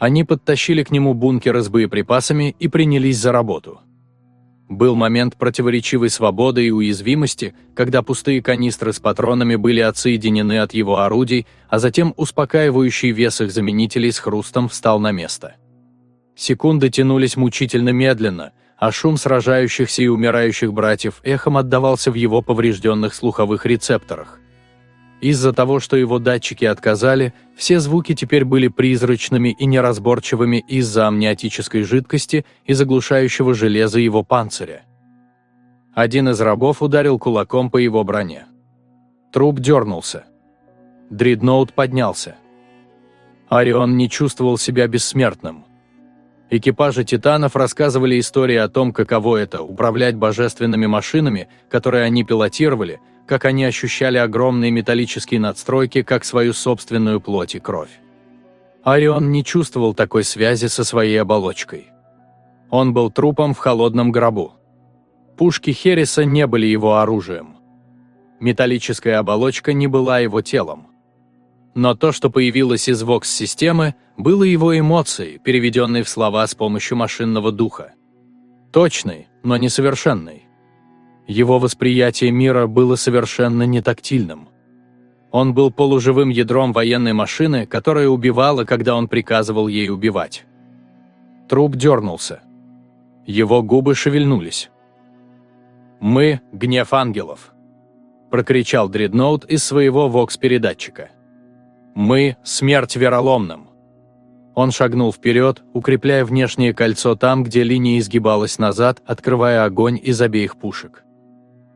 Они подтащили к нему бункеры с боеприпасами и принялись за работу. Был момент противоречивой свободы и уязвимости, когда пустые канистры с патронами были отсоединены от его орудий, а затем успокаивающий вес их заменителей с хрустом встал на место. Секунды тянулись мучительно медленно, а шум сражающихся и умирающих братьев эхом отдавался в его поврежденных слуховых рецепторах. Из-за того, что его датчики отказали, все звуки теперь были призрачными и неразборчивыми из-за амниотической жидкости и заглушающего железа его панциря. Один из рабов ударил кулаком по его броне. Труп дернулся. Дредноут поднялся. Орион не чувствовал себя бессмертным. Экипажи «Титанов» рассказывали истории о том, каково это – управлять божественными машинами, которые они пилотировали, как они ощущали огромные металлические надстройки, как свою собственную плоть и кровь. Орион не чувствовал такой связи со своей оболочкой. Он был трупом в холодном гробу. Пушки Хереса не были его оружием. Металлическая оболочка не была его телом. Но то, что появилось из ВОКС-системы, было его эмоцией, переведенной в слова с помощью машинного духа. Точный, но несовершенный. Его восприятие мира было совершенно не тактильным. Он был полуживым ядром военной машины, которая убивала, когда он приказывал ей убивать. Труп дернулся. Его губы шевельнулись. «Мы – гнев ангелов», – прокричал Дредноут из своего вокс-передатчика. «Мы – смерть вероломным». Он шагнул вперед, укрепляя внешнее кольцо там, где линия изгибалась назад, открывая огонь из обеих пушек.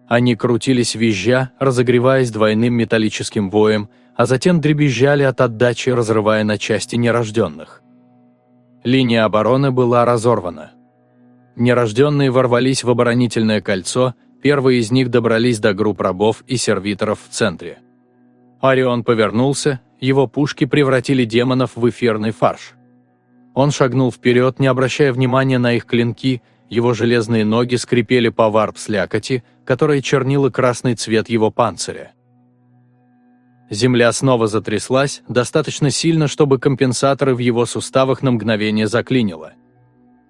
Они крутились визжа, разогреваясь двойным металлическим воем, а затем дребезжали от отдачи, разрывая на части нерожденных. Линия обороны была разорвана. Нерожденные ворвались в оборонительное кольцо, первые из них добрались до групп рабов и сервиторов в центре. Орион повернулся, его пушки превратили демонов в эфирный фарш. Он шагнул вперед, не обращая внимания на их клинки, его железные ноги скрипели по варп-слякоти, которая чернила красный цвет его панциря. Земля снова затряслась, достаточно сильно, чтобы компенсаторы в его суставах на мгновение заклинило.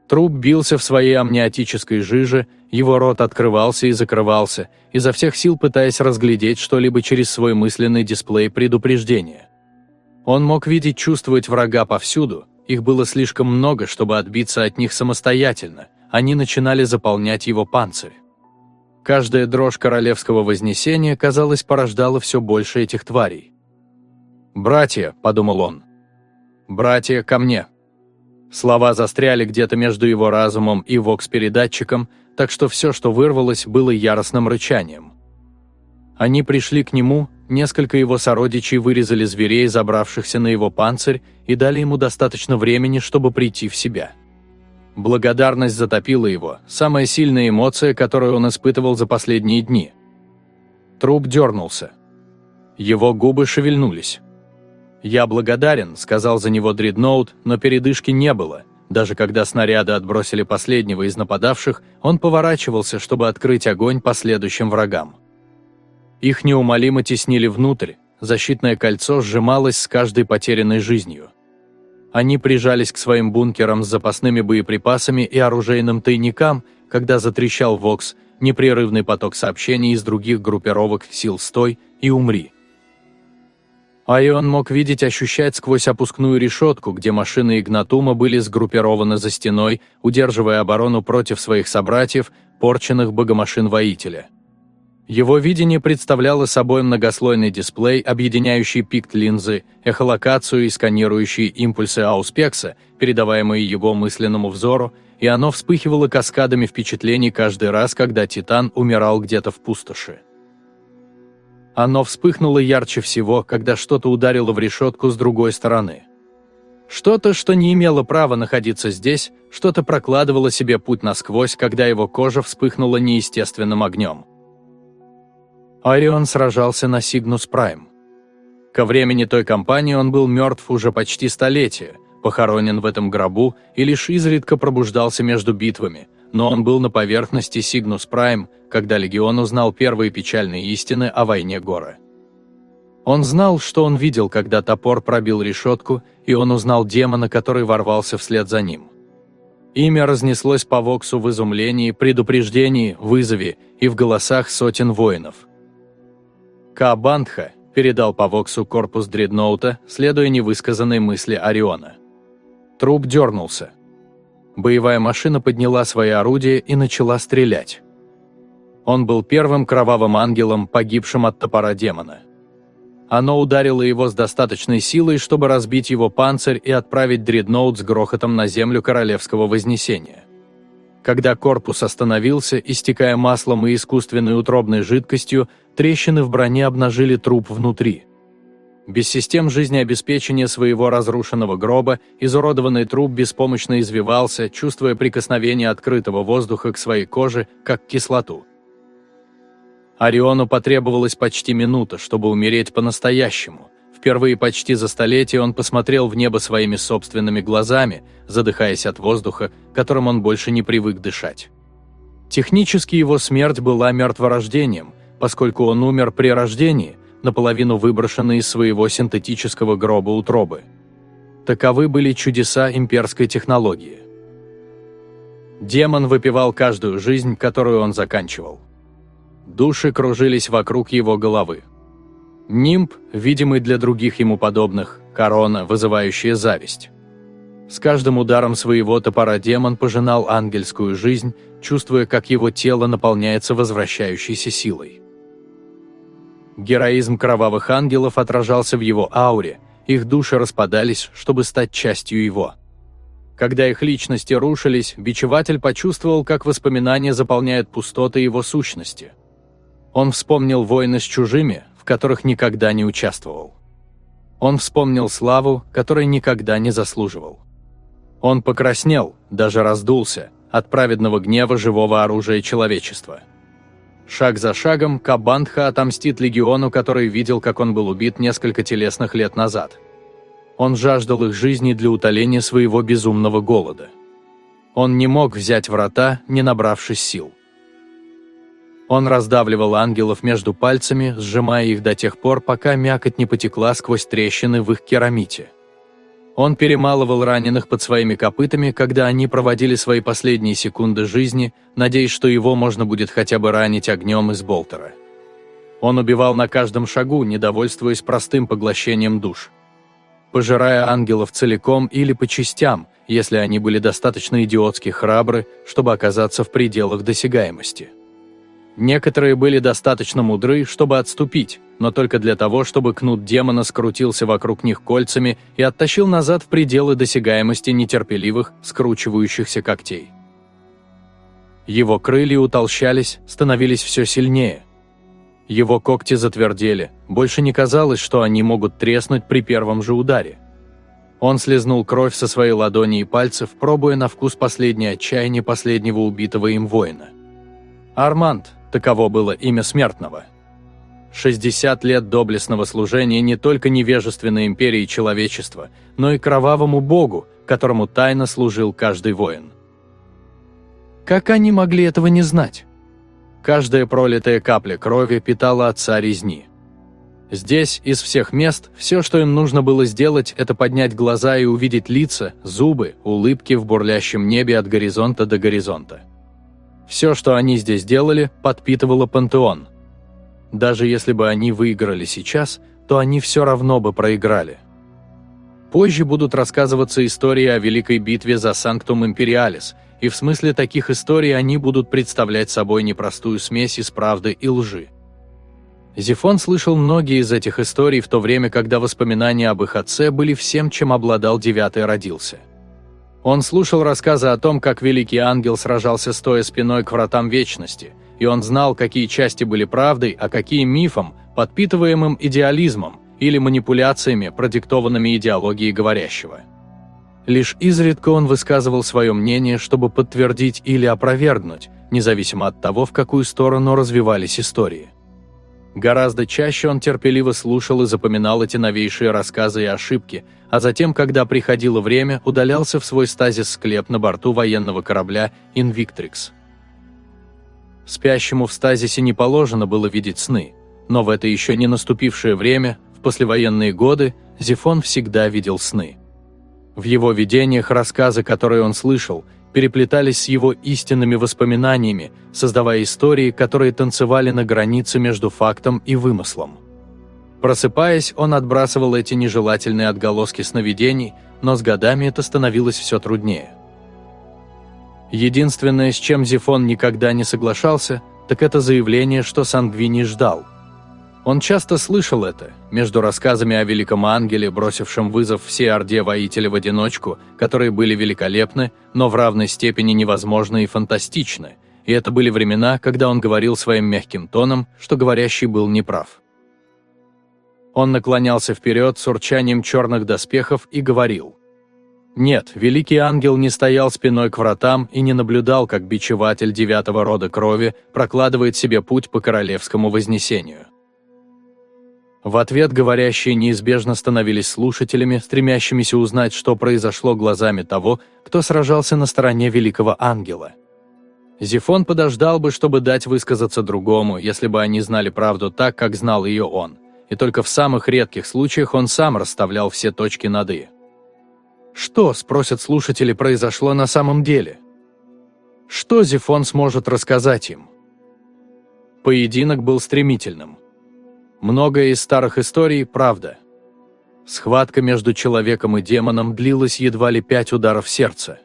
Труп бился в своей амниотической жиже, его рот открывался и закрывался, изо всех сил пытаясь разглядеть что-либо через свой мысленный дисплей предупреждения. Он мог видеть, чувствовать врага повсюду, их было слишком много, чтобы отбиться от них самостоятельно, они начинали заполнять его панцирь. Каждая дрожь королевского вознесения, казалось, порождала все больше этих тварей. «Братья», — подумал он, — «братья, ко мне». Слова застряли где-то между его разумом и вокс-передатчиком, так что все, что вырвалось, было яростным рычанием. Они пришли к нему, несколько его сородичей вырезали зверей, забравшихся на его панцирь, и дали ему достаточно времени, чтобы прийти в себя. Благодарность затопила его, самая сильная эмоция, которую он испытывал за последние дни. Труп дернулся. Его губы шевельнулись. «Я благодарен», — сказал за него Дредноут, но передышки не было. Даже когда снаряды отбросили последнего из нападавших, он поворачивался, чтобы открыть огонь по следующим врагам. Их неумолимо теснили внутрь, защитное кольцо сжималось с каждой потерянной жизнью. Они прижались к своим бункерам с запасными боеприпасами и оружейным тайникам, когда затрещал ВОКС, непрерывный поток сообщений из других группировок сил «Стой» и «Умри». Айон мог видеть, ощущать сквозь опускную решетку, где машины Игнатума были сгруппированы за стеной, удерживая оборону против своих собратьев, порченных богомашин воителя. Его видение представляло собой многослойный дисплей, объединяющий пикт-линзы, эхолокацию и сканирующие импульсы ауспекса, передаваемые его мысленному взору, и оно вспыхивало каскадами впечатлений каждый раз, когда Титан умирал где-то в пустоши. Оно вспыхнуло ярче всего, когда что-то ударило в решетку с другой стороны. Что-то, что не имело права находиться здесь, что-то прокладывало себе путь насквозь, когда его кожа вспыхнула неестественным огнем. Орион сражался на Сигнус Прайм. Ко времени той кампании он был мертв уже почти столетие, похоронен в этом гробу и лишь изредка пробуждался между битвами, но он был на поверхности Сигнус Прайм, когда Легион узнал первые печальные истины о войне Гора. Он знал, что он видел, когда топор пробил решетку, и он узнал демона, который ворвался вслед за ним. Имя разнеслось по Воксу в изумлении, предупреждении, вызове и в голосах сотен воинов. Каабандха передал по Воксу корпус дредноута, следуя невысказанной мысли Ориона. Труп дернулся. Боевая машина подняла свои орудия и начала стрелять. Он был первым кровавым ангелом, погибшим от топора демона. Оно ударило его с достаточной силой, чтобы разбить его панцирь и отправить дредноут с грохотом на землю Королевского Вознесения. Когда корпус остановился, истекая маслом и искусственной утробной жидкостью, трещины в броне обнажили труп внутри. Без систем жизнеобеспечения своего разрушенного гроба изуродованный труп беспомощно извивался, чувствуя прикосновение открытого воздуха к своей коже, как кислоту. Ориону потребовалось почти минута, чтобы умереть по-настоящему. Впервые почти за столетие он посмотрел в небо своими собственными глазами, задыхаясь от воздуха, которым он больше не привык дышать. Технически его смерть была мертворождением, поскольку он умер при рождении, наполовину выброшенный из своего синтетического гроба утробы. Таковы были чудеса имперской технологии. Демон выпивал каждую жизнь, которую он заканчивал. Души кружились вокруг его головы. Нимб, видимый для других ему подобных, корона, вызывающая зависть. С каждым ударом своего топора демон пожинал ангельскую жизнь, чувствуя, как его тело наполняется возвращающейся силой. Героизм кровавых ангелов отражался в его ауре, их души распадались, чтобы стать частью его. Когда их личности рушились, бичеватель почувствовал, как воспоминания заполняют пустоты его сущности – он вспомнил войны с чужими, в которых никогда не участвовал. Он вспомнил славу, которой никогда не заслуживал. Он покраснел, даже раздулся, от праведного гнева живого оружия человечества. Шаг за шагом Кабандха отомстит легиону, который видел, как он был убит несколько телесных лет назад. Он жаждал их жизни для утоления своего безумного голода. Он не мог взять врата, не набравшись сил. Он раздавливал ангелов между пальцами, сжимая их до тех пор, пока мякоть не потекла сквозь трещины в их керамите. Он перемалывал раненых под своими копытами, когда они проводили свои последние секунды жизни, надеясь, что его можно будет хотя бы ранить огнем из болтера. Он убивал на каждом шагу, недовольствуясь простым поглощением душ. Пожирая ангелов целиком или по частям, если они были достаточно идиотски храбры, чтобы оказаться в пределах досягаемости. Некоторые были достаточно мудры, чтобы отступить, но только для того, чтобы кнут демона скрутился вокруг них кольцами и оттащил назад в пределы досягаемости нетерпеливых, скручивающихся когтей. Его крылья утолщались, становились все сильнее. Его когти затвердели, больше не казалось, что они могут треснуть при первом же ударе. Он слезнул кровь со своей ладони и пальцев, пробуя на вкус последнее отчаяние последнего убитого им воина. Арманд, Таково было имя смертного. 60 лет доблестного служения не только невежественной империи человечества, но и кровавому богу, которому тайно служил каждый воин. Как они могли этого не знать? Каждая пролитая капля крови питала отца резни. Здесь, из всех мест, все, что им нужно было сделать, это поднять глаза и увидеть лица, зубы, улыбки в бурлящем небе от горизонта до горизонта. Все, что они здесь делали, подпитывало пантеон. Даже если бы они выиграли сейчас, то они все равно бы проиграли. Позже будут рассказываться истории о Великой битве за Санктум Империалис, и в смысле таких историй они будут представлять собой непростую смесь из правды и лжи. Зефон слышал многие из этих историй в то время, когда воспоминания об их отце были всем, чем обладал Девятый родился – он слушал рассказы о том, как Великий Ангел сражался стоя спиной к вратам Вечности, и он знал, какие части были правдой, а какие мифом, подпитываемым идеализмом или манипуляциями, продиктованными идеологией говорящего. Лишь изредка он высказывал свое мнение, чтобы подтвердить или опровергнуть, независимо от того, в какую сторону развивались истории. Гораздо чаще он терпеливо слушал и запоминал эти новейшие рассказы и ошибки, а затем, когда приходило время, удалялся в свой стазис-склеп на борту военного корабля «Инвиктрикс». Спящему в стазисе не положено было видеть сны, но в это еще не наступившее время, в послевоенные годы Зефон всегда видел сны. В его видениях рассказы, которые он слышал, переплетались с его истинными воспоминаниями, создавая истории, которые танцевали на границе между фактом и вымыслом. Просыпаясь, он отбрасывал эти нежелательные отголоски сновидений, но с годами это становилось все труднее. Единственное, с чем Зефон никогда не соглашался, так это заявление, что Сангвини ждал – он часто слышал это, между рассказами о великом ангеле, бросившем вызов всей орде воителя в одиночку, которые были великолепны, но в равной степени невозможны и фантастичны, и это были времена, когда он говорил своим мягким тоном, что говорящий был неправ. Он наклонялся вперед с урчанием черных доспехов и говорил. Нет, великий ангел не стоял спиной к вратам и не наблюдал, как бичеватель девятого рода крови прокладывает себе путь по королевскому вознесению. В ответ говорящие неизбежно становились слушателями, стремящимися узнать, что произошло глазами того, кто сражался на стороне великого ангела. Зефон подождал бы, чтобы дать высказаться другому, если бы они знали правду так, как знал ее он, и только в самых редких случаях он сам расставлял все точки над «и». Что, спросят слушатели, произошло на самом деле? Что Зефон сможет рассказать им? Поединок был стремительным. Многое из старых историй – правда. Схватка между человеком и демоном длилась едва ли пять ударов сердца.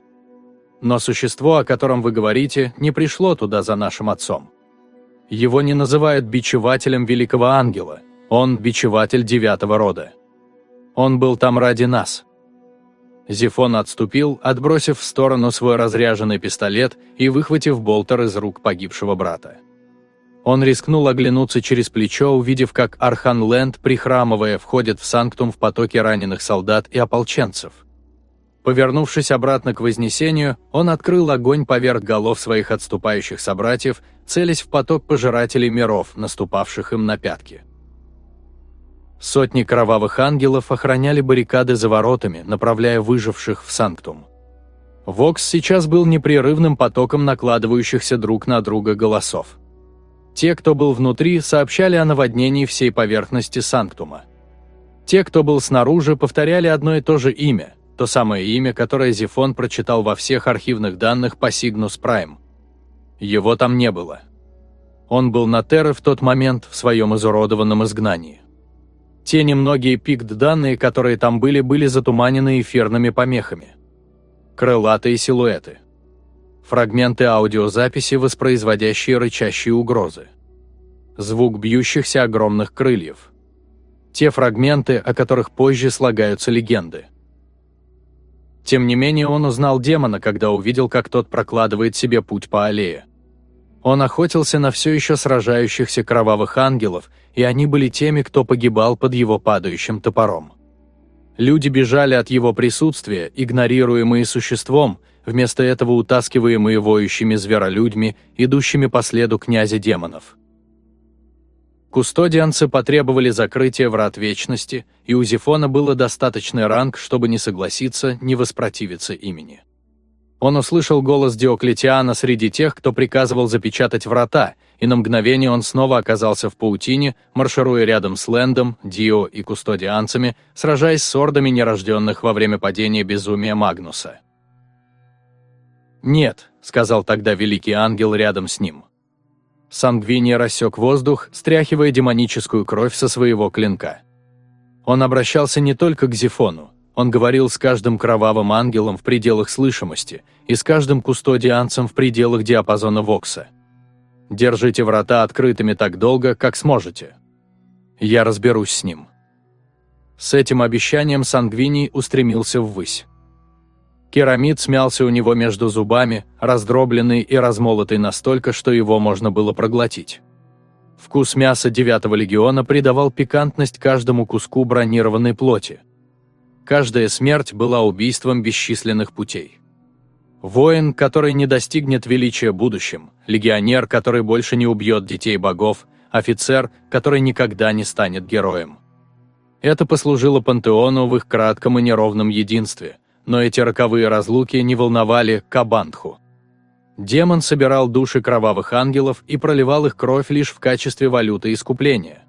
Но существо, о котором вы говорите, не пришло туда за нашим отцом. Его не называют бичевателем великого ангела, он – бичеватель девятого рода. Он был там ради нас. Зефон отступил, отбросив в сторону свой разряженный пистолет и выхватив болтер из рук погибшего брата. Он рискнул оглянуться через плечо, увидев, как Архан Лэнд, прихрамывая, входит в Санктум в потоке раненых солдат и ополченцев. Повернувшись обратно к Вознесению, он открыл огонь поверх голов своих отступающих собратьев, целясь в поток пожирателей миров, наступавших им на пятки. Сотни кровавых ангелов охраняли баррикады за воротами, направляя выживших в Санктум. Вокс сейчас был непрерывным потоком накладывающихся друг на друга голосов. Те, кто был внутри, сообщали о наводнении всей поверхности Санктума. Те, кто был снаружи, повторяли одно и то же имя, то самое имя, которое Зефон прочитал во всех архивных данных по Сигнус Прайм. Его там не было. Он был на Терре в тот момент в своем изуродованном изгнании. Те немногие пикт-данные, которые там были, были затуманены эфирными помехами. Крылатые силуэты фрагменты аудиозаписи, воспроизводящие рычащие угрозы. Звук бьющихся огромных крыльев. Те фрагменты, о которых позже слагаются легенды. Тем не менее, он узнал демона, когда увидел, как тот прокладывает себе путь по аллее. Он охотился на все еще сражающихся кровавых ангелов, и они были теми, кто погибал под его падающим топором. Люди бежали от его присутствия, игнорируемые существом, вместо этого утаскиваемые воющими зверолюдьми, идущими по следу князя демонов. Кустодианцы потребовали закрытия врат Вечности, и у Зефона было достаточный ранг, чтобы не согласиться, не воспротивиться имени. Он услышал голос Диоклетиана среди тех, кто приказывал запечатать врата, и на мгновение он снова оказался в паутине, маршируя рядом с Лэндом, Дио и кустодианцами, сражаясь с ордами нерожденных во время падения безумия Магнуса. «Нет», — сказал тогда великий ангел рядом с ним. Сангвиния рассек воздух, стряхивая демоническую кровь со своего клинка. Он обращался не только к Зефону, он говорил с каждым кровавым ангелом в пределах слышимости и с каждым кустодианцем в пределах диапазона Вокса. Держите врата открытыми так долго, как сможете. Я разберусь с ним. С этим обещанием Сангвиний устремился ввысь. Керамид смялся у него между зубами, раздробленный и размолотый настолько, что его можно было проглотить. Вкус мяса девятого легиона придавал пикантность каждому куску бронированной плоти. Каждая смерть была убийством бесчисленных путей. Воин, который не достигнет величия будущем, легионер, который больше не убьет детей богов, офицер, который никогда не станет героем. Это послужило пантеону в их кратком и неровном единстве – но эти роковые разлуки не волновали Кабантху. Демон собирал души кровавых ангелов и проливал их кровь лишь в качестве валюты искупления.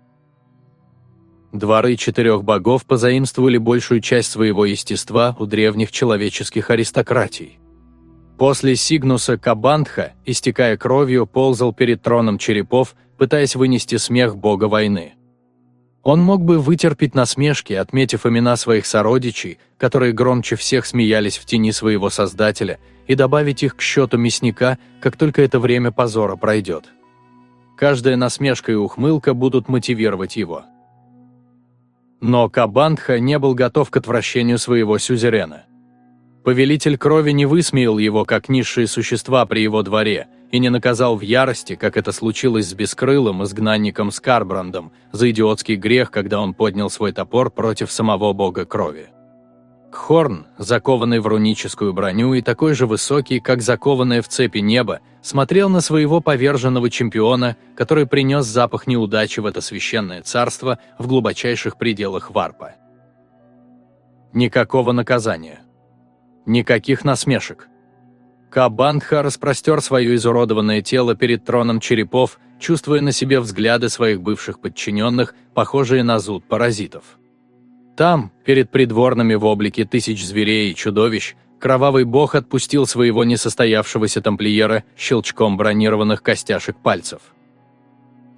Дворы четырех богов позаимствовали большую часть своего естества у древних человеческих аристократий. После Сигнуса Кабандха, истекая кровью, ползал перед троном черепов, пытаясь вынести смех бога войны. Он мог бы вытерпеть насмешки, отметив имена своих сородичей, которые громче всех смеялись в тени своего создателя, и добавить их к счету мясника, как только это время позора пройдет. Каждая насмешка и ухмылка будут мотивировать его. Но Кабандха не был готов к отвращению своего сюзерена. Повелитель крови не высмеял его как низшие существа при его дворе и не наказал в ярости, как это случилось с бескрылым изгнанником Скарбрандом, за идиотский грех, когда он поднял свой топор против самого бога крови. Кхорн, закованный в руническую броню и такой же высокий, как закованное в цепи небо, смотрел на своего поверженного чемпиона, который принес запах неудачи в это священное царство в глубочайших пределах варпа. Никакого наказания. Никаких насмешек. Кабандха распростер свое изуродованное тело перед троном черепов, чувствуя на себе взгляды своих бывших подчиненных, похожие на зуд паразитов. Там, перед придворными в облике тысяч зверей и чудовищ, кровавый бог отпустил своего несостоявшегося тамплиера щелчком бронированных костяшек пальцев.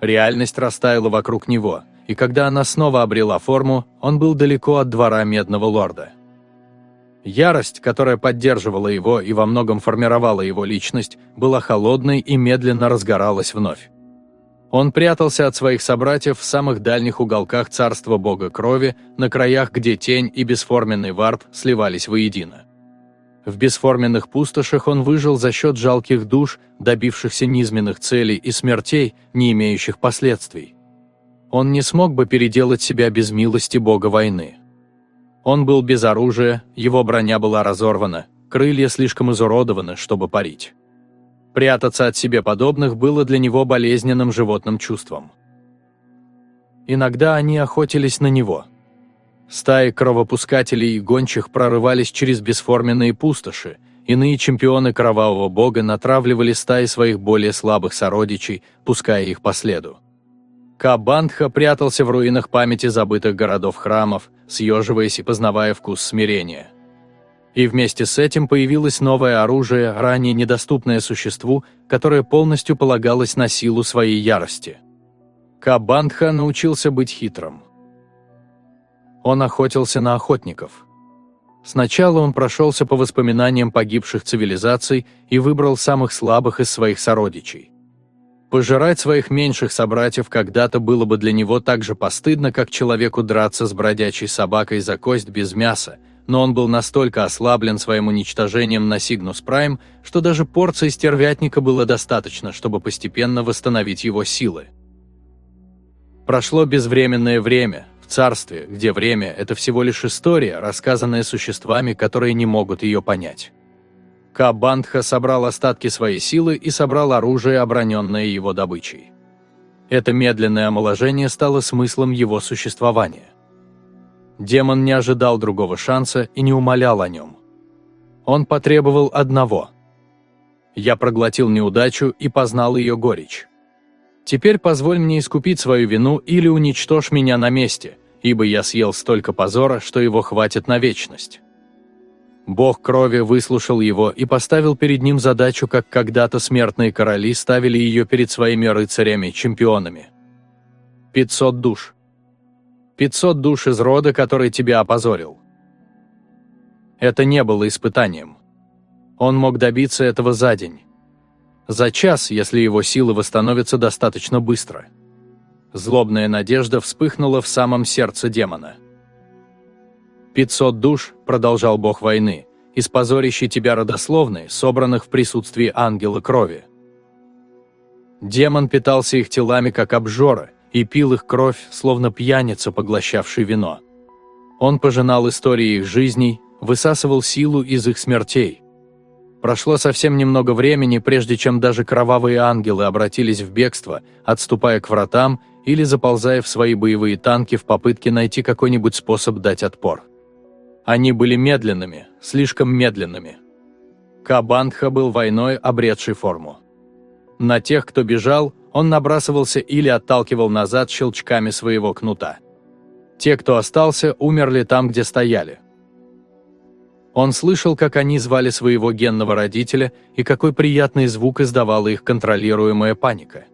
Реальность растаяла вокруг него, и когда она снова обрела форму, он был далеко от двора Медного Лорда. Ярость, которая поддерживала его и во многом формировала его личность, была холодной и медленно разгоралась вновь. Он прятался от своих собратьев в самых дальних уголках царства бога крови, на краях, где тень и бесформенный варп сливались воедино. В бесформенных пустошах он выжил за счет жалких душ, добившихся низменных целей и смертей, не имеющих последствий. Он не смог бы переделать себя без милости бога войны. Он был без оружия, его броня была разорвана, крылья слишком изуродованы, чтобы парить. Прятаться от себе подобных было для него болезненным животным чувством. Иногда они охотились на него. Стаи кровопускателей и гончих прорывались через бесформенные пустоши, иные чемпионы кровавого бога натравливали стаи своих более слабых сородичей, пуская их по следу. Кабандха прятался в руинах памяти забытых городов-храмов, съеживаясь и познавая вкус смирения. И вместе с этим появилось новое оружие, ранее недоступное существу, которое полностью полагалось на силу своей ярости. Кабандха научился быть хитрым. Он охотился на охотников. Сначала он прошелся по воспоминаниям погибших цивилизаций и выбрал самых слабых из своих сородичей. Пожирать своих меньших собратьев когда-то было бы для него так же постыдно, как человеку драться с бродячей собакой за кость без мяса – но он был настолько ослаблен своим уничтожением на Сигнус Прайм, что даже порции стервятника было достаточно, чтобы постепенно восстановить его силы. Прошло безвременное время, в царстве, где время – это всего лишь история, рассказанная существами, которые не могут ее понять. Кабандха собрал остатки своей силы и собрал оружие, оброненное его добычей. Это медленное омоложение стало смыслом его существования. Демон не ожидал другого шанса и не умолял о нем. Он потребовал одного. Я проглотил неудачу и познал ее горечь. Теперь позволь мне искупить свою вину или уничтожь меня на месте, ибо я съел столько позора, что его хватит на вечность. Бог крови выслушал его и поставил перед ним задачу, как когда-то смертные короли ставили ее перед своими рыцарями-чемпионами. 500 душ. 500 душ из рода, который тебя опозорил. Это не было испытанием. Он мог добиться этого за день. За час, если его силы восстановятся достаточно быстро. Злобная надежда вспыхнула в самом сердце демона. «Пятьсот душ», — продолжал бог войны, — «из позорищей тебя родословной, собранных в присутствии ангела крови». Демон питался их телами, как обжора, и пил их кровь, словно пьяница, поглощавший вино. Он пожинал истории их жизней, высасывал силу из их смертей. Прошло совсем немного времени, прежде чем даже кровавые ангелы обратились в бегство, отступая к вратам или заползая в свои боевые танки в попытке найти какой-нибудь способ дать отпор. Они были медленными, слишком медленными. Кабандха был войной, обретшей форму. На тех, кто бежал, он набрасывался или отталкивал назад щелчками своего кнута. Те, кто остался, умерли там, где стояли. Он слышал, как они звали своего генного родителя и какой приятный звук издавала их контролируемая паника.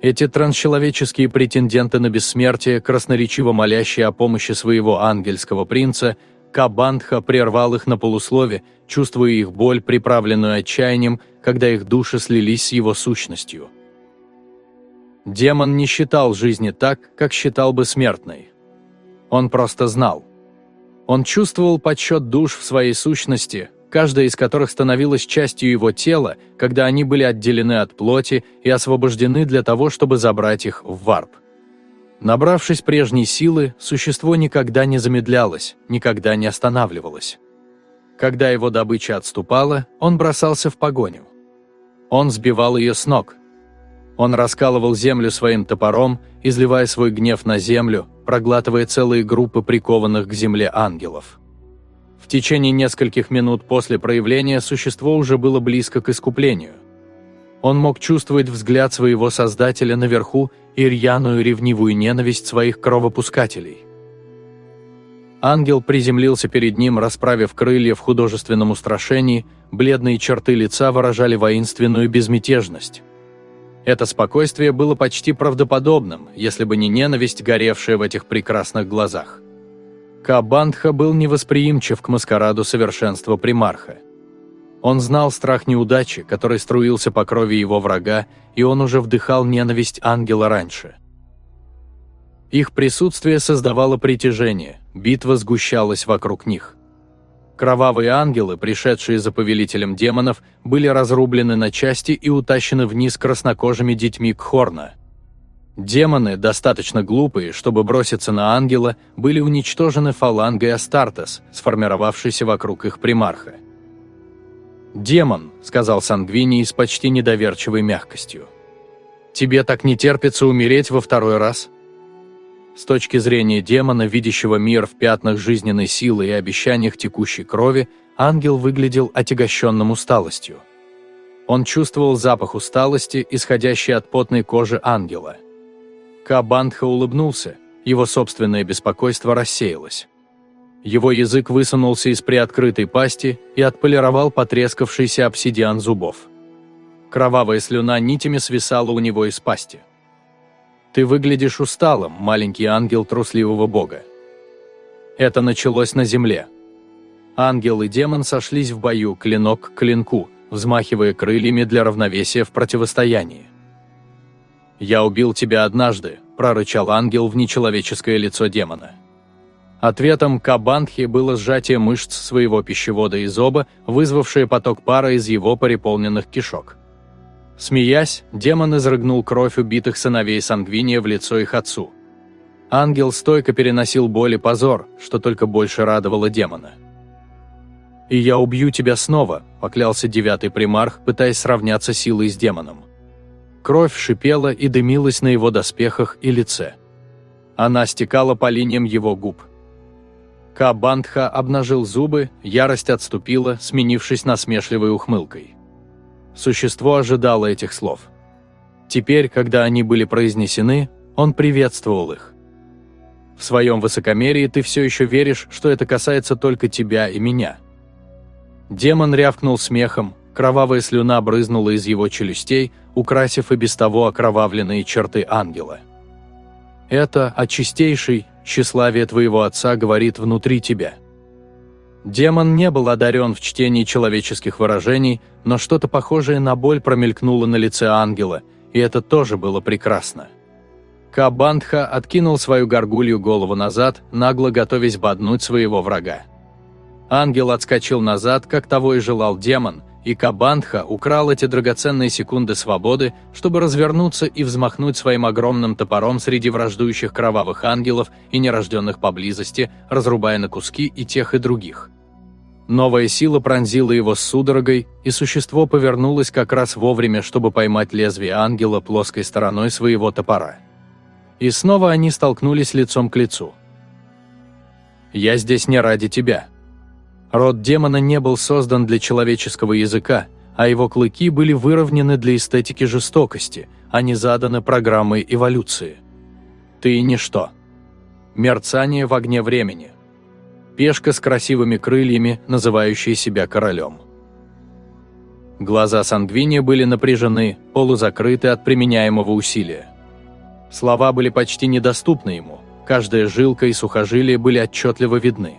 Эти трансчеловеческие претенденты на бессмертие, красноречиво молящие о помощи своего ангельского принца, Кабандха прервал их на полуслове, чувствуя их боль, приправленную отчаянием, когда их души слились с его сущностью. Демон не считал жизни так, как считал бы смертный. Он просто знал. Он чувствовал подсчет душ в своей сущности, каждая из которых становилась частью его тела, когда они были отделены от плоти и освобождены для того, чтобы забрать их в варп. Набравшись прежней силы, существо никогда не замедлялось, никогда не останавливалось. Когда его добыча отступала, он бросался в погоню. Он сбивал ее с ног. Он раскалывал землю своим топором, изливая свой гнев на землю, проглатывая целые группы прикованных к земле ангелов. В течение нескольких минут после проявления существо уже было близко к искуплению. Он мог чувствовать взгляд своего Создателя наверху и рьяную ревнивую ненависть своих кровопускателей. Ангел приземлился перед ним, расправив крылья в художественном устрашении, бледные черты лица выражали воинственную безмятежность. Это спокойствие было почти правдоподобным, если бы не ненависть, горевшая в этих прекрасных глазах. Кабандха был невосприимчив к маскараду совершенства примарха. Он знал страх неудачи, который струился по крови его врага, и он уже вдыхал ненависть ангела раньше. Их присутствие создавало притяжение, битва сгущалась вокруг них. Кровавые ангелы, пришедшие за повелителем демонов, были разрублены на части и утащены вниз краснокожими детьми Кхорна – Демоны, достаточно глупые, чтобы броситься на ангела, были уничтожены фалангой Астартес, сформировавшейся вокруг их примарха. «Демон», — сказал Сангвини с почти недоверчивой мягкостью. «Тебе так не терпится умереть во второй раз?» С точки зрения демона, видящего мир в пятнах жизненной силы и обещаниях текущей крови, ангел выглядел отягощенным усталостью. Он чувствовал запах усталости, исходящий от потной кожи ангела – Кабандха улыбнулся, его собственное беспокойство рассеялось. Его язык высунулся из приоткрытой пасти и отполировал потрескавшийся обсидиан зубов. Кровавая слюна нитями свисала у него из пасти. «Ты выглядишь усталым, маленький ангел трусливого бога». Это началось на земле. Ангел и демон сошлись в бою клинок к клинку, взмахивая крыльями для равновесия в противостоянии. «Я убил тебя однажды», – прорычал ангел в нечеловеческое лицо демона. Ответом Кабанхи было сжатие мышц своего пищевода и зоба, вызвавшее поток пара из его переполненных кишок. Смеясь, демон изрыгнул кровь убитых сыновей Сангвиния в лицо их отцу. Ангел стойко переносил боль и позор, что только больше радовало демона. «И я убью тебя снова», – поклялся девятый примарх, пытаясь сравняться силой с демоном. Кровь шипела и дымилась на его доспехах и лице. Она стекала по линиям его губ. Кабандха обнажил зубы, ярость отступила, сменившись насмешливой ухмылкой. Существо ожидало этих слов. Теперь, когда они были произнесены, он приветствовал их. В своем высокомерии ты все еще веришь, что это касается только тебя и меня. Демон рявкнул смехом, Кровавая слюна брызнула из его челюстей, украсив и без того окровавленные черты ангела. «Это, о чистейшей, тщеславие твоего отца говорит внутри тебя». Демон не был одарен в чтении человеческих выражений, но что-то похожее на боль промелькнуло на лице ангела, и это тоже было прекрасно. Кабандха откинул свою горгулью голову назад, нагло готовясь боднуть своего врага. Ангел отскочил назад, как того и желал демон – и Кабандха украл эти драгоценные секунды свободы, чтобы развернуться и взмахнуть своим огромным топором среди враждующих кровавых ангелов и нерожденных поблизости, разрубая на куски и тех, и других. Новая сила пронзила его с судорогой, и существо повернулось как раз вовремя, чтобы поймать лезвие ангела плоской стороной своего топора. И снова они столкнулись лицом к лицу. «Я здесь не ради тебя», Род демона не был создан для человеческого языка, а его клыки были выровнены для эстетики жестокости, а не заданы программой эволюции. Ты ничто. мерцание в огне времени. Пешка с красивыми крыльями, называющая себя королем. Глаза Сангвиния были напряжены, полузакрыты от применяемого усилия. Слова были почти недоступны ему, каждая жилка и сухожилие были отчетливо видны.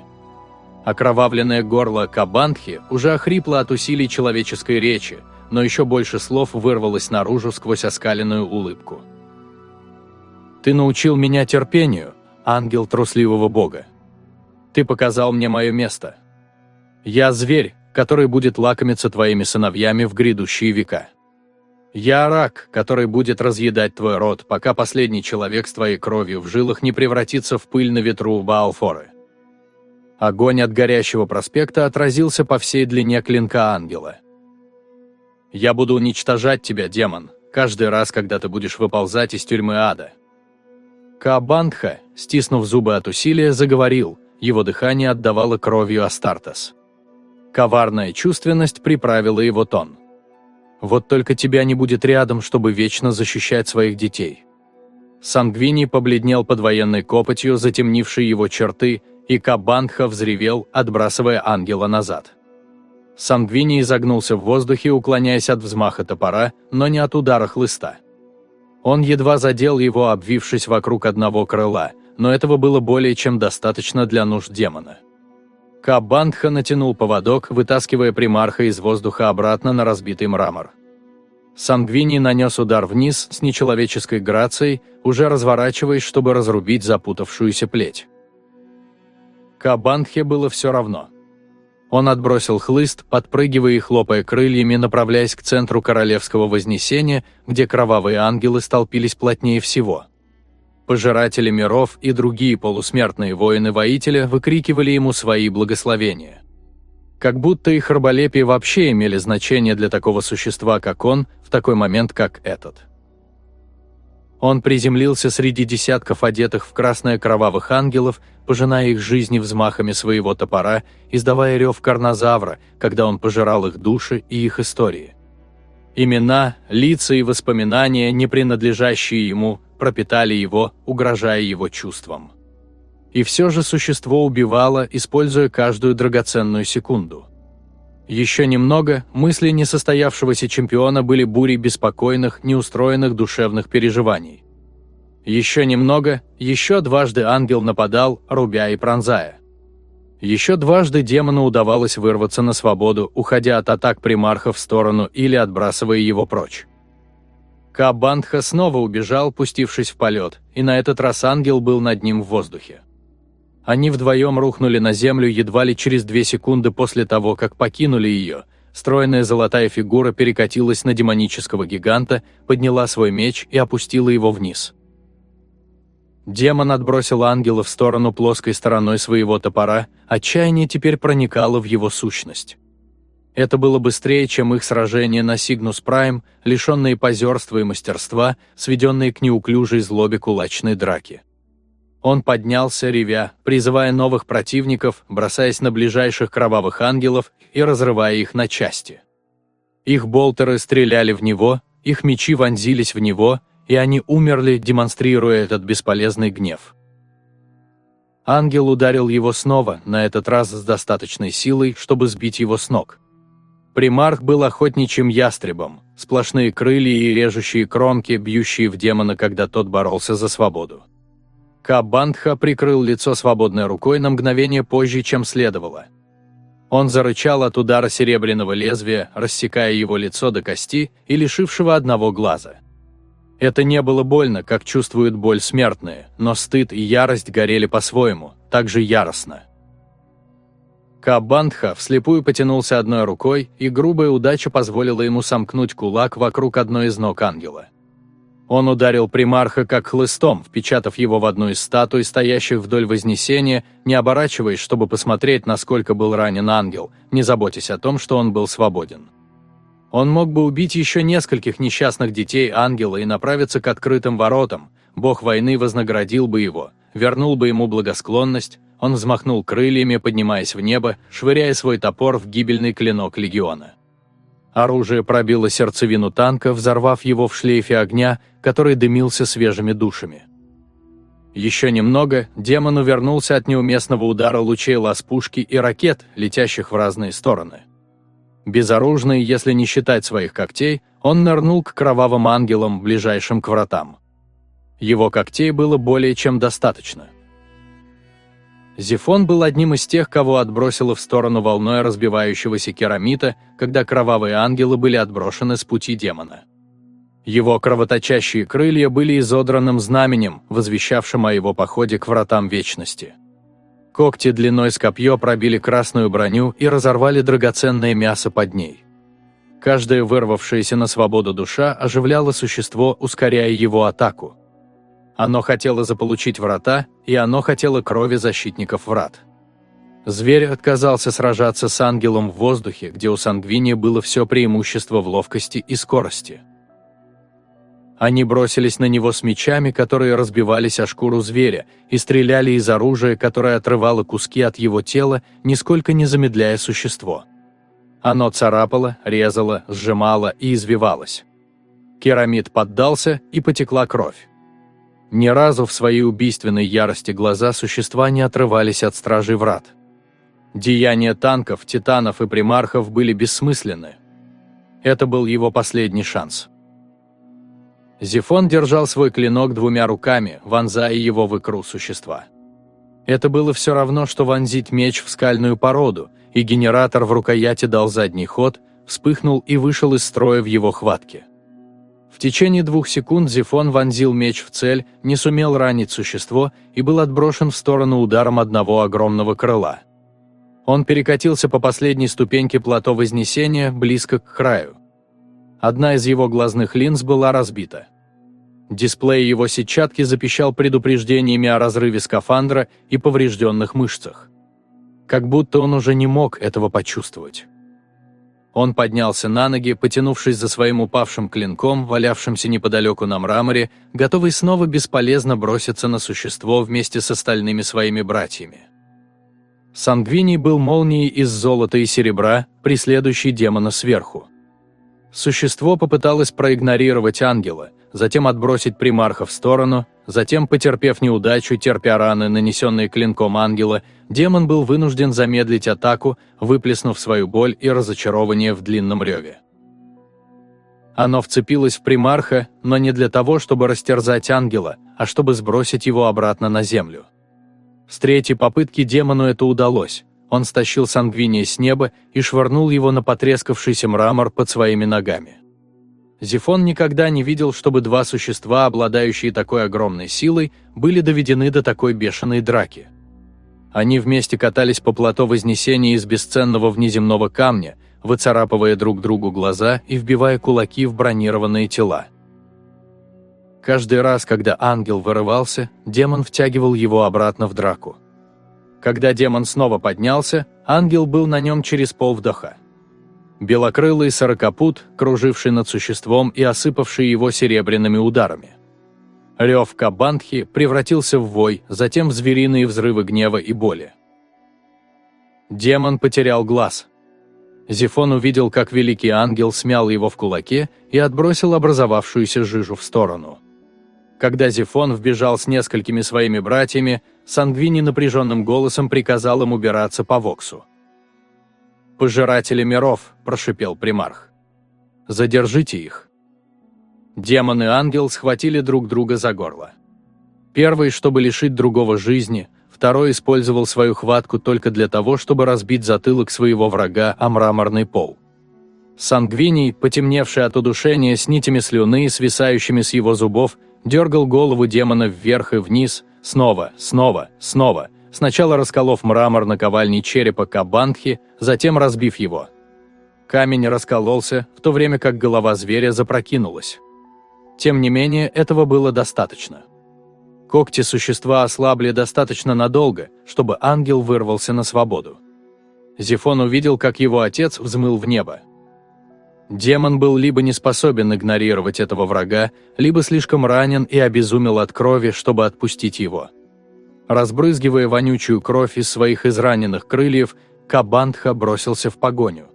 Окровавленное горло Кабантхи уже охрипло от усилий человеческой речи, но еще больше слов вырвалось наружу сквозь оскаленную улыбку. «Ты научил меня терпению, ангел трусливого бога. Ты показал мне мое место. Я зверь, который будет лакомиться твоими сыновьями в грядущие века. Я рак, который будет разъедать твой род, пока последний человек с твоей кровью в жилах не превратится в пыль на ветру Баалфоры. Огонь от горящего проспекта отразился по всей длине клинка ангела. «Я буду уничтожать тебя, демон, каждый раз, когда ты будешь выползать из тюрьмы ада». Каабандха, стиснув зубы от усилия, заговорил, его дыхание отдавало кровью Астартес. Коварная чувственность приправила его тон. «Вот только тебя не будет рядом, чтобы вечно защищать своих детей». Сангвини побледнел под военной копотью, затемнившей его черты, и Кабанха взревел, отбрасывая ангела назад. Сангвини изогнулся в воздухе, уклоняясь от взмаха топора, но не от удара хлыста. Он едва задел его, обвившись вокруг одного крыла, но этого было более чем достаточно для нужд демона. Кабандха натянул поводок, вытаскивая примарха из воздуха обратно на разбитый мрамор. Сангвини нанес удар вниз с нечеловеческой грацией, уже разворачиваясь, чтобы разрубить запутавшуюся плеть. Кабандхе было все равно. Он отбросил хлыст, подпрыгивая и хлопая крыльями, направляясь к центру королевского вознесения, где кровавые ангелы столпились плотнее всего – Пожиратели миров и другие полусмертные воины-воителя выкрикивали ему свои благословения. Как будто их раболепие вообще имели значение для такого существа, как он, в такой момент, как этот. Он приземлился среди десятков одетых в красное кровавых ангелов, пожиная их жизни взмахами своего топора, издавая рев карнозавра, когда он пожирал их души и их истории. Имена, лица и воспоминания, не принадлежащие ему, пропитали его, угрожая его чувствам. И все же существо убивало, используя каждую драгоценную секунду. Еще немного, мысли несостоявшегося чемпиона были бурей беспокойных, неустроенных душевных переживаний. Еще немного, еще дважды ангел нападал, рубя и пронзая. Еще дважды демону удавалось вырваться на свободу, уходя от атак примарха в сторону или отбрасывая его прочь. Кабандха снова убежал, пустившись в полет, и на этот раз ангел был над ним в воздухе. Они вдвоем рухнули на землю едва ли через две секунды после того, как покинули ее. Стройная золотая фигура перекатилась на демонического гиганта, подняла свой меч и опустила его вниз. Демон отбросил ангела в сторону плоской стороной своего топора, отчаяние теперь проникало в его сущность. Это было быстрее, чем их сражение на Сигнус Прайм, лишенные позерства и мастерства, сведенные к неуклюжей злобе кулачной драки. Он поднялся, ревя, призывая новых противников, бросаясь на ближайших кровавых ангелов и разрывая их на части. Их болтеры стреляли в него, их мечи вонзились в него, и они умерли, демонстрируя этот бесполезный гнев. Ангел ударил его снова, на этот раз с достаточной силой, чтобы сбить его с ног. Примарх был охотничьим ястребом, сплошные крылья и режущие кромки, бьющие в демона, когда тот боролся за свободу. Кабандха прикрыл лицо свободной рукой на мгновение позже, чем следовало. Он зарычал от удара серебряного лезвия, рассекая его лицо до кости и лишившего одного глаза. Это не было больно, как чувствуют боль смертные, но стыд и ярость горели по-своему, так же яростно. Кабандха вслепую потянулся одной рукой, и грубая удача позволила ему сомкнуть кулак вокруг одной из ног ангела. Он ударил примарха как хлыстом, впечатав его в одну из статуй, стоящих вдоль Вознесения, не оборачиваясь, чтобы посмотреть, насколько был ранен ангел, не заботясь о том, что он был свободен. Он мог бы убить еще нескольких несчастных детей ангела и направиться к открытым воротам, бог войны вознаградил бы его, вернул бы ему благосклонность, он взмахнул крыльями, поднимаясь в небо, швыряя свой топор в гибельный клинок легиона. Оружие пробило сердцевину танка, взорвав его в шлейфе огня, который дымился свежими душами. Еще немного, демон увернулся от неуместного удара лучей ласпушки и ракет, летящих в разные стороны. Безоружный, если не считать своих когтей, он нырнул к кровавым ангелам, ближайшим к вратам. Его когтей было более чем достаточно. Зефон был одним из тех, кого отбросило в сторону волной разбивающегося керамита, когда кровавые ангелы были отброшены с пути демона. Его кровоточащие крылья были изодранным знаменем, возвещавшим о его походе к вратам вечности. Когти длиной с копье пробили красную броню и разорвали драгоценное мясо под ней. Каждая вырвавшаяся на свободу душа оживляла существо, ускоряя его атаку. Оно хотело заполучить врата, и оно хотело крови защитников врат. Зверь отказался сражаться с ангелом в воздухе, где у Сангвини было все преимущество в ловкости и скорости. Они бросились на него с мечами, которые разбивались о шкуру зверя, и стреляли из оружия, которое отрывало куски от его тела, нисколько не замедляя существо. Оно царапало, резало, сжимало и извивалось. Керамид поддался, и потекла кровь. Ни разу в своей убийственной ярости глаза существа не отрывались от стражей врат. Деяния танков, титанов и примархов были бессмысленны. Это был его последний шанс. Зефон держал свой клинок двумя руками, вонзая его в икру существа. Это было все равно, что вонзить меч в скальную породу, и генератор в рукояти дал задний ход, вспыхнул и вышел из строя в его хватке. В течение двух секунд Зефон вонзил меч в цель, не сумел ранить существо и был отброшен в сторону ударом одного огромного крыла. Он перекатился по последней ступеньке плато Вознесения, близко к краю. Одна из его глазных линз была разбита. Дисплей его сетчатки запищал предупреждениями о разрыве скафандра и поврежденных мышцах. Как будто он уже не мог этого почувствовать. Он поднялся на ноги, потянувшись за своим упавшим клинком, валявшимся неподалеку на мраморе, готовый снова бесполезно броситься на существо вместе с остальными своими братьями. Сангвиний был молнией из золота и серебра, преследующей демона сверху. Существо попыталось проигнорировать ангела, затем отбросить примарха в сторону, затем, потерпев неудачу, терпя раны, нанесенные клинком ангела, демон был вынужден замедлить атаку, выплеснув свою боль и разочарование в длинном реве. Оно вцепилось в примарха, но не для того, чтобы растерзать ангела, а чтобы сбросить его обратно на землю. С третьей попытки демону это удалось, он стащил сангвиния с неба и швырнул его на потрескавшийся мрамор под своими ногами. Зефон никогда не видел, чтобы два существа, обладающие такой огромной силой, были доведены до такой бешеной драки. Они вместе катались по плато Вознесения из бесценного внеземного камня, выцарапывая друг другу глаза и вбивая кулаки в бронированные тела. Каждый раз, когда ангел вырывался, демон втягивал его обратно в драку. Когда демон снова поднялся, ангел был на нем через полвдоха. Белокрылый сорокопут, круживший над существом и осыпавший его серебряными ударами. Рев Кабандхи превратился в вой, затем в звериные взрывы гнева и боли. Демон потерял глаз. Зефон увидел, как великий ангел смял его в кулаке и отбросил образовавшуюся жижу в сторону. Когда Зефон вбежал с несколькими своими братьями, Сангвини напряженным голосом приказал им убираться по Воксу. «Пожиратели миров», – прошипел примарх. «Задержите их». Демон и ангел схватили друг друга за горло. Первый, чтобы лишить другого жизни, второй использовал свою хватку только для того, чтобы разбить затылок своего врага о мраморный пол. Сангвиний, потемневший от удушения с нитями слюны, свисающими с его зубов, дергал голову демона вверх и вниз, снова, снова, снова, сначала расколов мрамор на ковальне черепа Кабандхи, затем разбив его. Камень раскололся, в то время как голова зверя запрокинулась. Тем не менее, этого было достаточно. Когти существа ослабли достаточно надолго, чтобы ангел вырвался на свободу. Зефон увидел, как его отец взмыл в небо. Демон был либо не способен игнорировать этого врага, либо слишком ранен и обезумел от крови, чтобы отпустить его. Разбрызгивая вонючую кровь из своих израненных крыльев, Кабандха бросился в погоню.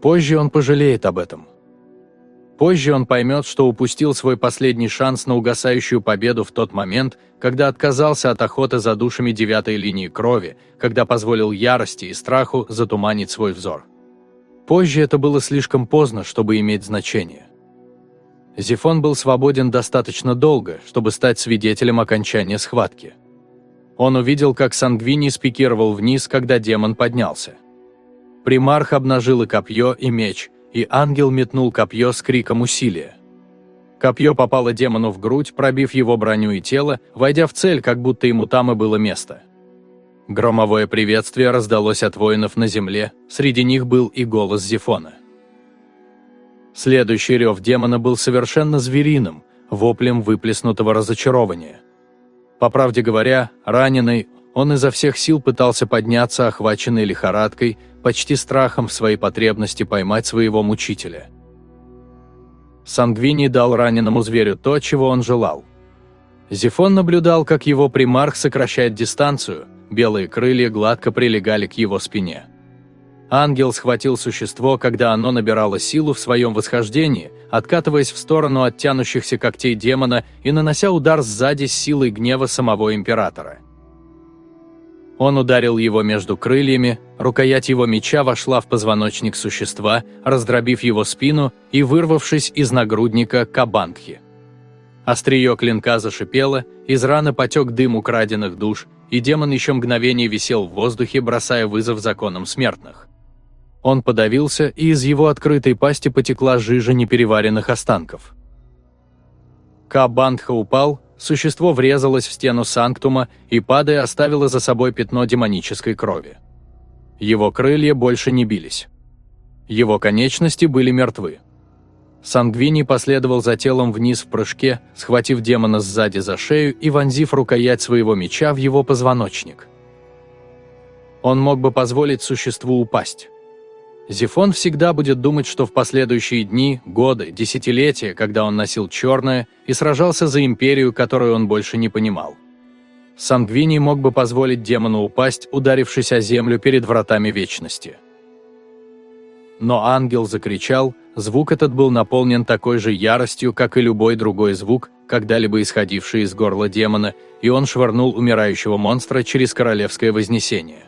Позже он пожалеет об этом. Позже он поймет, что упустил свой последний шанс на угасающую победу в тот момент, когда отказался от охоты за душами девятой линии крови, когда позволил ярости и страху затуманить свой взор. Позже это было слишком поздно, чтобы иметь значение. Зефон был свободен достаточно долго, чтобы стать свидетелем окончания схватки. Он увидел, как Сангвини спикировал вниз, когда демон поднялся. Примарх обнажил и копье, и меч – и ангел метнул копье с криком усилия. Копье попало демону в грудь, пробив его броню и тело, войдя в цель, как будто ему там и было место. Громовое приветствие раздалось от воинов на земле, среди них был и голос Зефона. Следующий рев демона был совершенно звериным, воплем выплеснутого разочарования. По правде говоря, раненый, он изо всех сил пытался подняться, охваченный лихорадкой, почти страхом в своей потребности поймать своего мучителя. Сангвини дал раненому зверю то, чего он желал. Зефон наблюдал, как его примарх сокращает дистанцию, белые крылья гладко прилегали к его спине. Ангел схватил существо, когда оно набирало силу в своем восхождении, откатываясь в сторону от тянущихся когтей демона и нанося удар сзади с силой гнева самого императора. Он ударил его между крыльями, рукоять его меча вошла в позвоночник существа, раздробив его спину и вырвавшись из нагрудника Кабангхи. Острие клинка зашипело, из раны потек дым украденных душ, и демон еще мгновение висел в воздухе, бросая вызов законам смертных. Он подавился, и из его открытой пасти потекла жижа непереваренных останков. Кабандха упал, существо врезалось в стену Санктума и, падая, оставило за собой пятно демонической крови. Его крылья больше не бились. Его конечности были мертвы. Сангвини последовал за телом вниз в прыжке, схватив демона сзади за шею и вонзив рукоять своего меча в его позвоночник. Он мог бы позволить существу упасть. Зефон всегда будет думать, что в последующие дни, годы, десятилетия, когда он носил черное и сражался за империю, которую он больше не понимал. Сангвини мог бы позволить демону упасть, ударившись о землю перед вратами вечности. Но ангел закричал, звук этот был наполнен такой же яростью, как и любой другой звук, когда-либо исходивший из горла демона, и он швырнул умирающего монстра через королевское вознесение.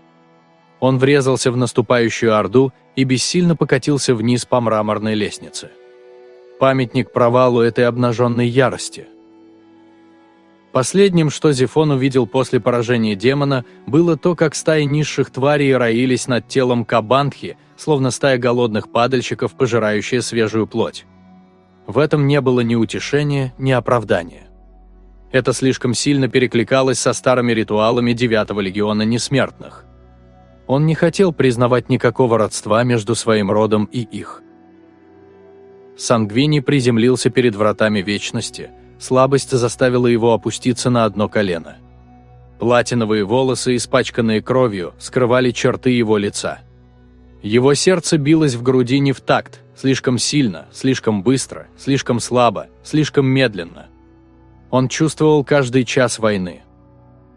Он врезался в наступающую орду и бессильно покатился вниз по мраморной лестнице. Памятник провалу этой обнаженной ярости. Последним, что Зефон увидел после поражения демона, было то, как стаи низших тварей роились над телом Кабантхи, словно стая голодных падальщиков, пожирающая свежую плоть. В этом не было ни утешения, ни оправдания. Это слишком сильно перекликалось со старыми ритуалами Девятого легиона Несмертных. Он не хотел признавать никакого родства между своим родом и их. Сангвини приземлился перед вратами вечности, слабость заставила его опуститься на одно колено. Платиновые волосы, испачканные кровью, скрывали черты его лица. Его сердце билось в груди не в такт, слишком сильно, слишком быстро, слишком слабо, слишком медленно. Он чувствовал каждый час войны.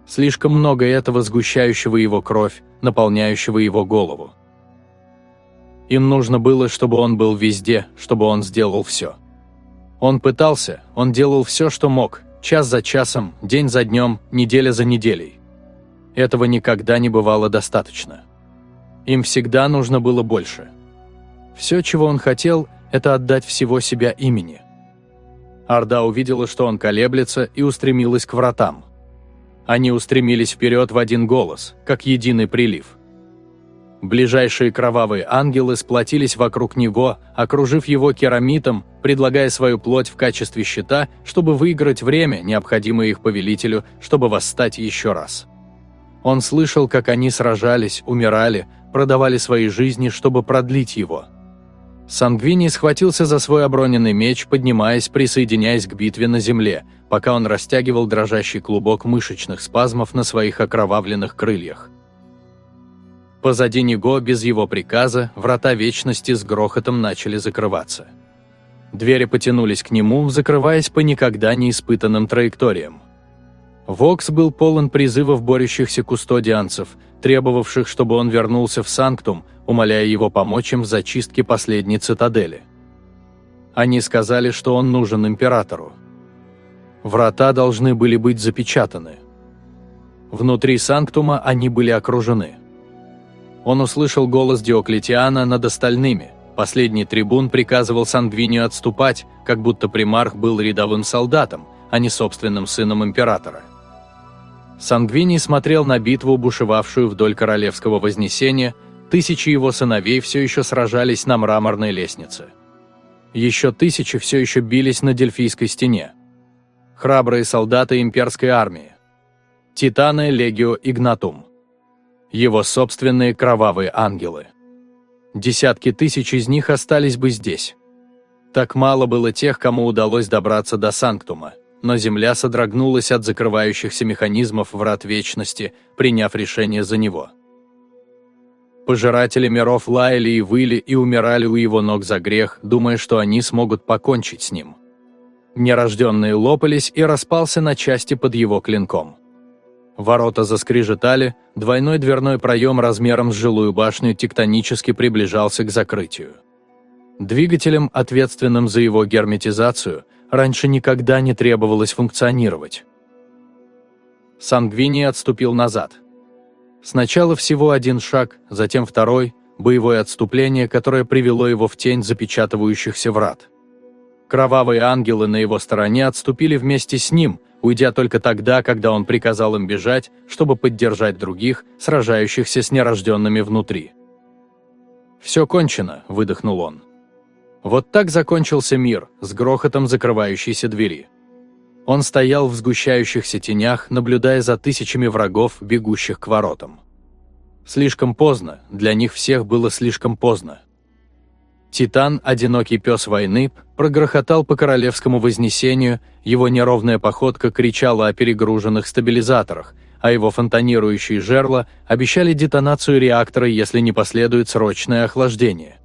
Слишком много этого сгущающего его кровь, наполняющего его голову. Им нужно было, чтобы он был везде, чтобы он сделал все. Он пытался, он делал все, что мог, час за часом, день за днем, неделя за неделей. Этого никогда не бывало достаточно. Им всегда нужно было больше. Все, чего он хотел, это отдать всего себя имени. Орда увидела, что он колеблется, и устремилась к вратам. Они устремились вперед в один голос, как единый прилив. Ближайшие кровавые ангелы сплотились вокруг него, окружив его керамитом, предлагая свою плоть в качестве щита, чтобы выиграть время, необходимое их повелителю, чтобы восстать еще раз. Он слышал, как они сражались, умирали, продавали свои жизни, чтобы продлить его – Сангвини схватился за свой оброненный меч, поднимаясь, присоединяясь к битве на земле, пока он растягивал дрожащий клубок мышечных спазмов на своих окровавленных крыльях. Позади него, без его приказа, врата вечности с грохотом начали закрываться. Двери потянулись к нему, закрываясь по никогда не испытанным траекториям. Вокс был полон призывов борющихся кустодианцев, требовавших, чтобы он вернулся в Санктум, умоляя его помочь им в зачистке последней цитадели. Они сказали, что он нужен императору. Врата должны были быть запечатаны. Внутри Санктума они были окружены. Он услышал голос Диоклетиана над остальными. Последний трибун приказывал Сангвинию отступать, как будто примарх был рядовым солдатом, а не собственным сыном императора. Сангвиний смотрел на битву, бушевавшую вдоль Королевского Вознесения, тысячи его сыновей все еще сражались на мраморной лестнице. Еще тысячи все еще бились на Дельфийской стене. Храбрые солдаты имперской армии. Титаны Легио Игнатум. Его собственные кровавые ангелы. Десятки тысяч из них остались бы здесь. Так мало было тех, кому удалось добраться до Санктума, но Земля содрогнулась от закрывающихся механизмов врат Вечности, приняв решение за него. Пожиратели миров лаяли и выли и умирали у его ног за грех, думая, что они смогут покончить с ним. Нерожденные лопались и распался на части под его клинком. Ворота заскрежетали, двойной дверной проем размером с жилую башню тектонически приближался к закрытию. Двигателям, ответственным за его герметизацию, раньше никогда не требовалось функционировать. Сангвини отступил назад. Сначала всего один шаг, затем второй, боевое отступление, которое привело его в тень запечатывающихся врат. Кровавые ангелы на его стороне отступили вместе с ним, уйдя только тогда, когда он приказал им бежать, чтобы поддержать других, сражающихся с нерожденными внутри. «Все кончено», – выдохнул он. Вот так закончился мир, с грохотом закрывающейся двери. Он стоял в сгущающихся тенях, наблюдая за тысячами врагов, бегущих к воротам. Слишком поздно, для них всех было слишком поздно. Титан, одинокий пес войны, прогрохотал по королевскому вознесению, его неровная походка кричала о перегруженных стабилизаторах, а его фонтанирующие жерла обещали детонацию реактора, если не последует срочное охлаждение.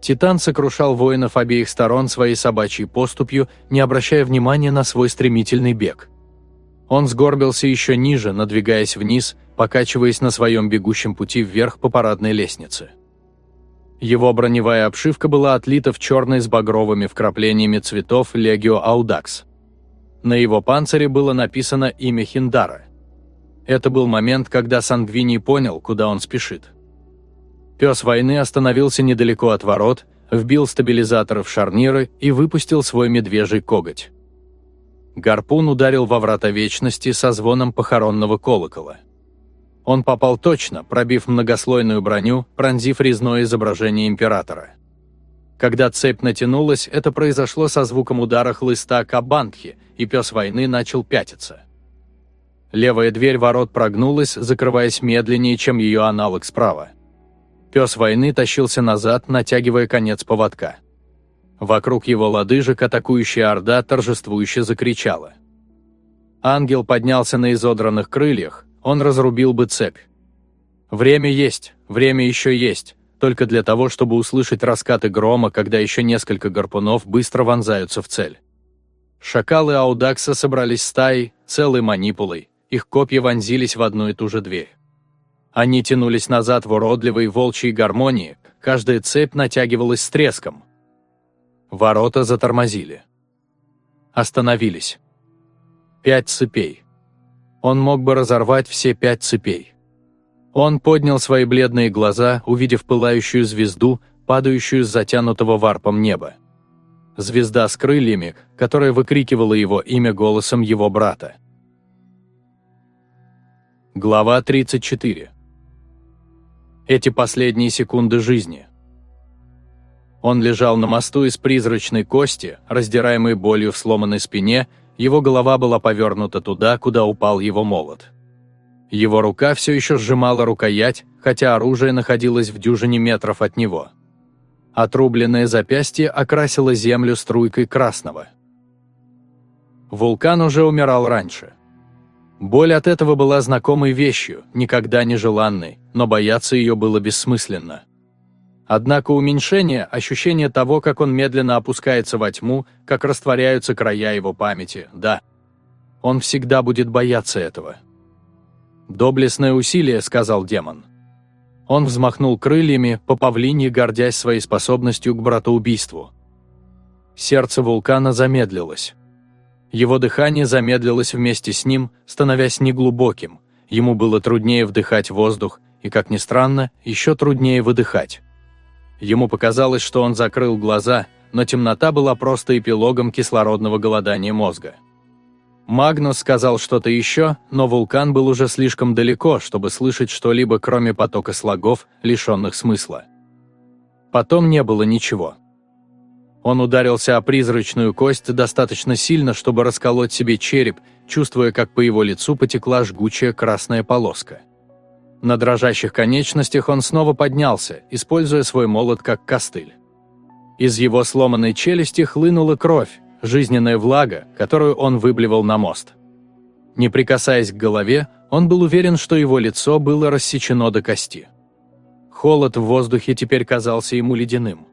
Титан сокрушал воинов обеих сторон своей собачьей поступью, не обращая внимания на свой стремительный бег. Он сгорбился еще ниже, надвигаясь вниз, покачиваясь на своем бегущем пути вверх по парадной лестнице. Его броневая обшивка была отлита в черной с багровыми вкраплениями цветов Легио Аудакс. На его панцире было написано имя Хиндара. Это был момент, когда Сангвини понял, куда он спешит. Пес войны остановился недалеко от ворот, вбил стабилизаторы в шарниры и выпустил свой медвежий коготь. Гарпун ударил во врата вечности со звоном похоронного колокола. Он попал точно, пробив многослойную броню, пронзив резное изображение императора. Когда цепь натянулась, это произошло со звуком удара хлыста Кабантхи, и пес войны начал пятиться. Левая дверь ворот прогнулась, закрываясь медленнее, чем ее аналог справа. Пес войны тащился назад, натягивая конец поводка. Вокруг его лодыжек атакующая орда торжествующе закричала. Ангел поднялся на изодранных крыльях, он разрубил бы цепь. Время есть, время еще есть, только для того, чтобы услышать раскаты грома, когда еще несколько гарпунов быстро вонзаются в цель. Шакалы Аудакса собрались стаей, целой манипулой, их копья вонзились в одну и ту же дверь. Они тянулись назад в уродливой волчьей гармонии, каждая цепь натягивалась с треском. Ворота затормозили. Остановились. Пять цепей. Он мог бы разорвать все пять цепей. Он поднял свои бледные глаза, увидев пылающую звезду, падающую с затянутого варпом неба. Звезда с крыльями, которая выкрикивала его имя голосом его брата. Глава 34. Эти последние секунды жизни. Он лежал на мосту из призрачной кости, раздираемой болью в сломанной спине, его голова была повернута туда, куда упал его молот. Его рука все еще сжимала рукоять, хотя оружие находилось в дюжине метров от него. Отрубленное запястье окрасило землю струйкой красного. Вулкан уже умирал раньше. Боль от этого была знакомой вещью, никогда не желанной, но бояться ее было бессмысленно. Однако уменьшение, ощущение того, как он медленно опускается во тьму, как растворяются края его памяти, да. Он всегда будет бояться этого. «Доблестное усилие», — сказал демон. Он взмахнул крыльями, по павлине гордясь своей способностью к братоубийству. Сердце вулкана замедлилось. Его дыхание замедлилось вместе с ним, становясь неглубоким. Ему было труднее вдыхать воздух, и, как ни странно, еще труднее выдыхать. Ему показалось, что он закрыл глаза, но темнота была просто эпилогом кислородного голодания мозга. Магнус сказал что-то еще, но вулкан был уже слишком далеко, чтобы слышать что-либо, кроме потока слогов, лишенных смысла. Потом не было ничего. Он ударился о призрачную кость достаточно сильно, чтобы расколоть себе череп, чувствуя, как по его лицу потекла жгучая красная полоска. На дрожащих конечностях он снова поднялся, используя свой молот как костыль. Из его сломанной челюсти хлынула кровь, жизненная влага, которую он выблевал на мост. Не прикасаясь к голове, он был уверен, что его лицо было рассечено до кости. Холод в воздухе теперь казался ему ледяным.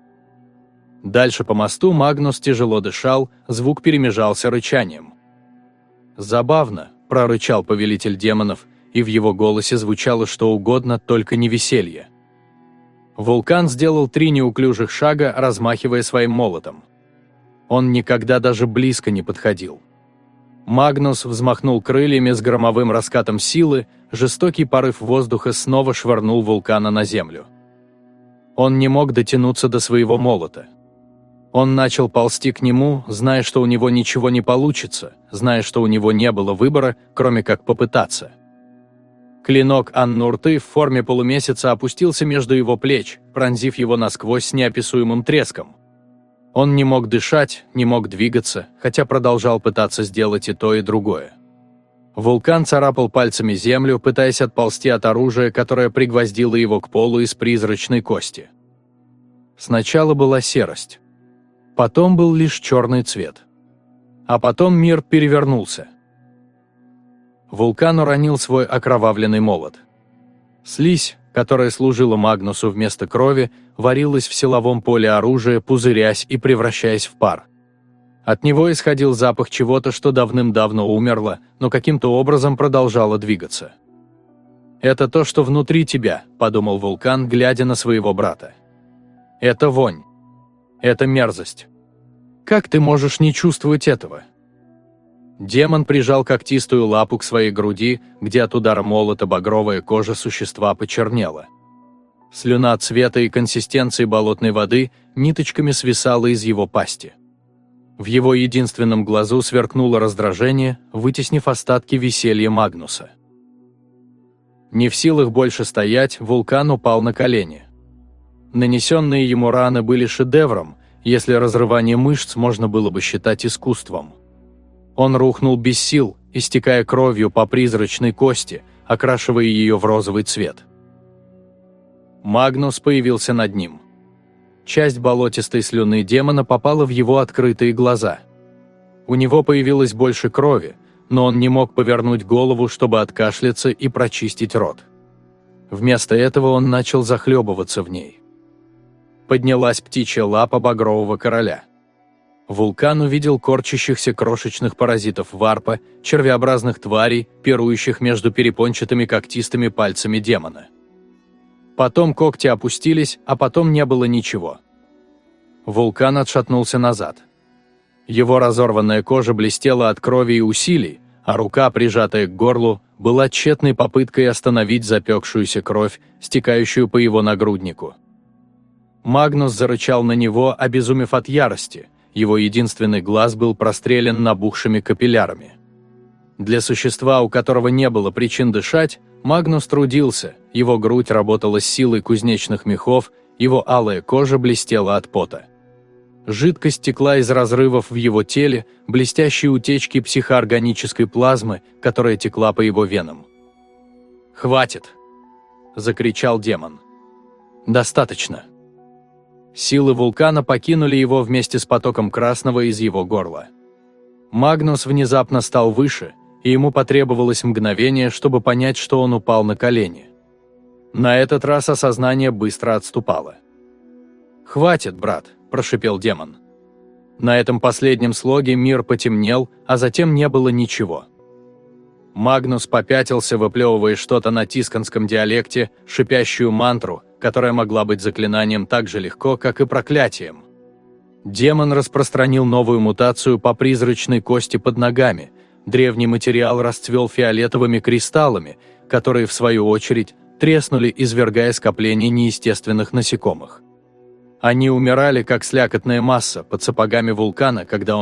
Дальше по мосту Магнус тяжело дышал, звук перемежался рычанием. «Забавно», – прорычал повелитель демонов, и в его голосе звучало что угодно, только не веселье. Вулкан сделал три неуклюжих шага, размахивая своим молотом. Он никогда даже близко не подходил. Магнус взмахнул крыльями с громовым раскатом силы, жестокий порыв воздуха снова швырнул вулкана на землю. Он не мог дотянуться до своего молота. Он начал ползти к нему, зная, что у него ничего не получится, зная, что у него не было выбора, кроме как попытаться. Клинок Аннурты в форме полумесяца опустился между его плеч, пронзив его насквозь с неописуемым треском. Он не мог дышать, не мог двигаться, хотя продолжал пытаться сделать и то, и другое. Вулкан царапал пальцами землю, пытаясь отползти от оружия, которое пригвоздило его к полу из призрачной кости. Сначала была серость. Потом был лишь черный цвет. А потом мир перевернулся. Вулкан уронил свой окровавленный молот. Слизь, которая служила Магнусу вместо крови, варилась в силовом поле оружия, пузырясь и превращаясь в пар. От него исходил запах чего-то, что давным-давно умерло, но каким-то образом продолжало двигаться. «Это то, что внутри тебя», – подумал вулкан, глядя на своего брата. «Это вонь. Это мерзость. Как ты можешь не чувствовать этого?» Демон прижал когтистую лапу к своей груди, где от удара молота багровая кожа существа почернела. Слюна цвета и консистенции болотной воды ниточками свисала из его пасти. В его единственном глазу сверкнуло раздражение, вытеснив остатки веселья Магнуса. Не в силах больше стоять, вулкан упал на колени. Нанесенные ему раны были шедевром, если разрывание мышц можно было бы считать искусством. Он рухнул без сил, истекая кровью по призрачной кости, окрашивая ее в розовый цвет. Магнус появился над ним. Часть болотистой слюны демона попала в его открытые глаза. У него появилось больше крови, но он не мог повернуть голову, чтобы откашляться и прочистить рот. Вместо этого он начал захлебываться в ней. Поднялась птичья лапа багрового короля. Вулкан увидел корчащихся крошечных паразитов варпа, червеобразных тварей, пирующих между перепончатыми когтистыми пальцами демона. Потом когти опустились, а потом не было ничего. Вулкан отшатнулся назад. Его разорванная кожа блестела от крови и усилий, а рука, прижатая к горлу, была тщетной попыткой остановить запекшуюся кровь, стекающую по его нагруднику. Магнус зарычал на него, обезумев от ярости – его единственный глаз был прострелен набухшими капиллярами. Для существа, у которого не было причин дышать, Магнус трудился, его грудь работала с силой кузнечных мехов, его алая кожа блестела от пота. Жидкость текла из разрывов в его теле, блестящие утечки психоорганической плазмы, которая текла по его венам. «Хватит!» – закричал демон. «Достаточно!» Силы вулкана покинули его вместе с потоком красного из его горла. Магнус внезапно стал выше, и ему потребовалось мгновение, чтобы понять, что он упал на колени. На этот раз осознание быстро отступало. «Хватит, брат», – прошипел демон. На этом последнем слоге мир потемнел, а затем не было ничего. Магнус попятился, выплевывая что-то на тисканском диалекте, шипящую мантру, которая могла быть заклинанием так же легко, как и проклятием. Демон распространил новую мутацию по призрачной кости под ногами. Древний материал расцвел фиолетовыми кристаллами, которые, в свою очередь, треснули, извергая скопление неестественных насекомых. Они умирали, как слякотная масса, под сапогами вулкана, когда